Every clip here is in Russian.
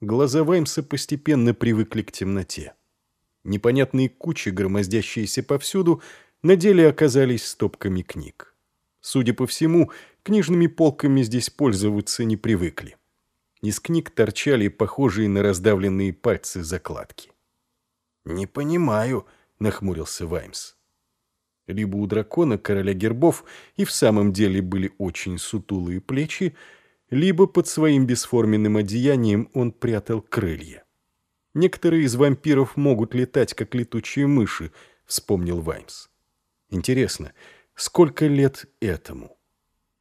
Глаза Ваймса постепенно привыкли к темноте. Непонятные кучи, громоздящиеся повсюду, на деле оказались стопками книг. Судя по всему, книжными полками здесь пользоваться не привыкли. Из книг торчали похожие на раздавленные пальцы закладки. «Не понимаю», — нахмурился Ваймс. Либо у дракона, короля гербов, и в самом деле были очень сутулые плечи, либо под своим бесформенным одеянием он прятал крылья. Некоторые из вампиров могут летать, как летучие мыши, вспомнил Ваймс. Интересно, сколько лет этому?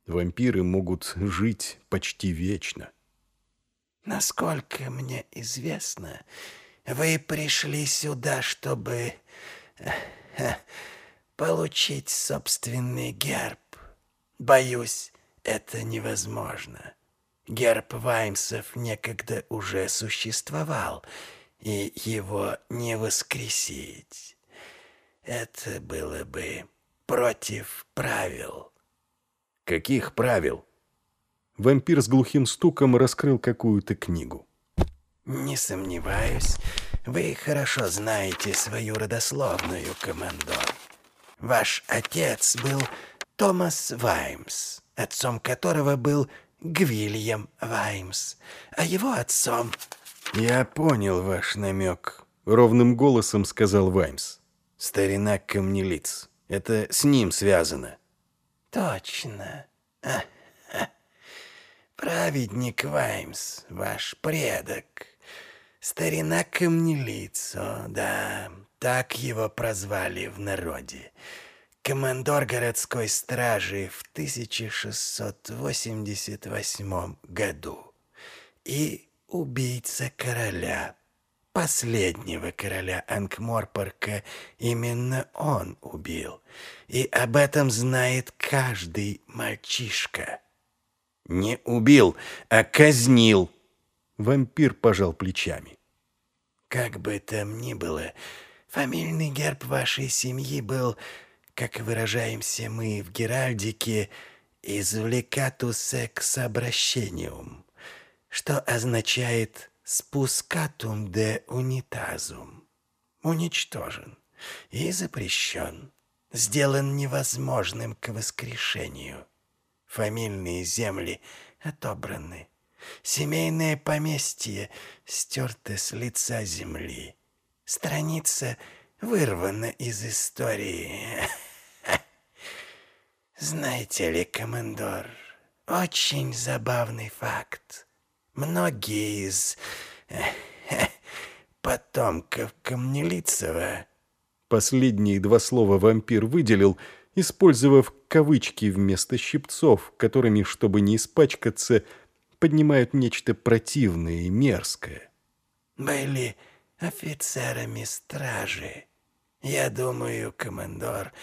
Вампиры могут жить почти вечно. Насколько мне известно, вы пришли сюда, чтобы э, э, получить собственный герб. Боюсь, это невозможно. Герб Ваймсов некогда уже существовал, и его не воскресить. Это было бы против правил. Каких правил? Вампир с глухим стуком раскрыл какую-то книгу. Не сомневаюсь, вы хорошо знаете свою родословную, командор. Ваш отец был Томас Ваймс, отцом которого был Гвильям Ваймс, а его отцом... «Я понял ваш намек», — ровным голосом сказал Ваймс. «Старина камнелиц. Это с ним связано». «Точно. А, а. Праведник Ваймс, ваш предок. Старина камнелицо, да, так его прозвали в народе командор городской стражи в 1688 году и убийца короля, последнего короля Анкморпорка, именно он убил, и об этом знает каждый мальчишка. Не убил, а казнил. Вампир пожал плечами. Как бы там ни было, фамильный герб вашей семьи был как выражаемся мы в Геральдике, извлекатус экс обращениум, что означает спускатум де унитазум, уничтожен и запрещен, сделан невозможным к воскрешению. Фамильные земли отобраны, семейное поместье стерто с лица земли, страница вырвана из истории. Знаете ли, командор, очень забавный факт. Многие из потомков Камнелицева... Последние два слова вампир выделил, использовав кавычки вместо щипцов, которыми, чтобы не испачкаться, поднимают нечто противное и мерзкое. Были офицерами стражи. Я думаю, командор,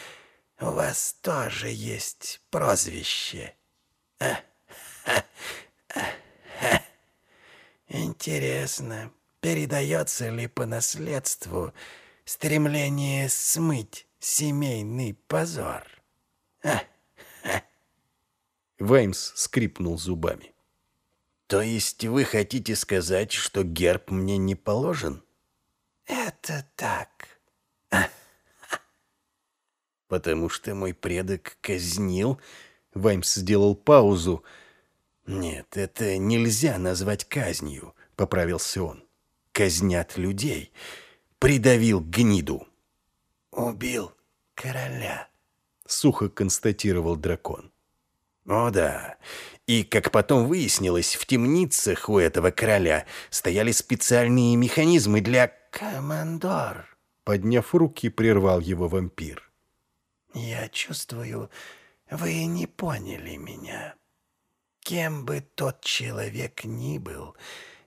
у вас тоже есть прозвище. А, а, а, а. Интересно, передается ли по наследству стремление смыть семейный позор? Ваймс скрипнул зубами. То есть вы хотите сказать, что герб мне не положен? Это так. Потому что мой предок казнил...» Ваймс сделал паузу. «Нет, это нельзя назвать казнью», — поправился он. «Казнят людей. Придавил гниду». «Убил короля», — сухо констатировал дракон. «О да. И, как потом выяснилось, в темницах у этого короля стояли специальные механизмы для...» «Командор», — подняв руки, прервал его вампир. «Я чувствую, вы не поняли меня. Кем бы тот человек ни был,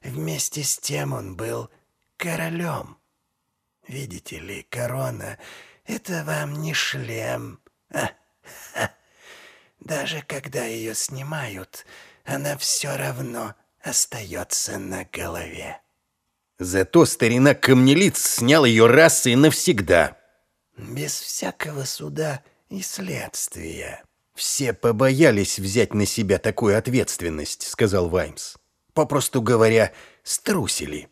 вместе с тем он был королем. Видите ли, корона — это вам не шлем. А. Даже когда ее снимают, она все равно остается на голове». Зато старина Камнелиц снял ее раз и навсегда без всякого суда и следствия. «Все побоялись взять на себя такую ответственность», — сказал Ваймс. «Попросту говоря, струсили.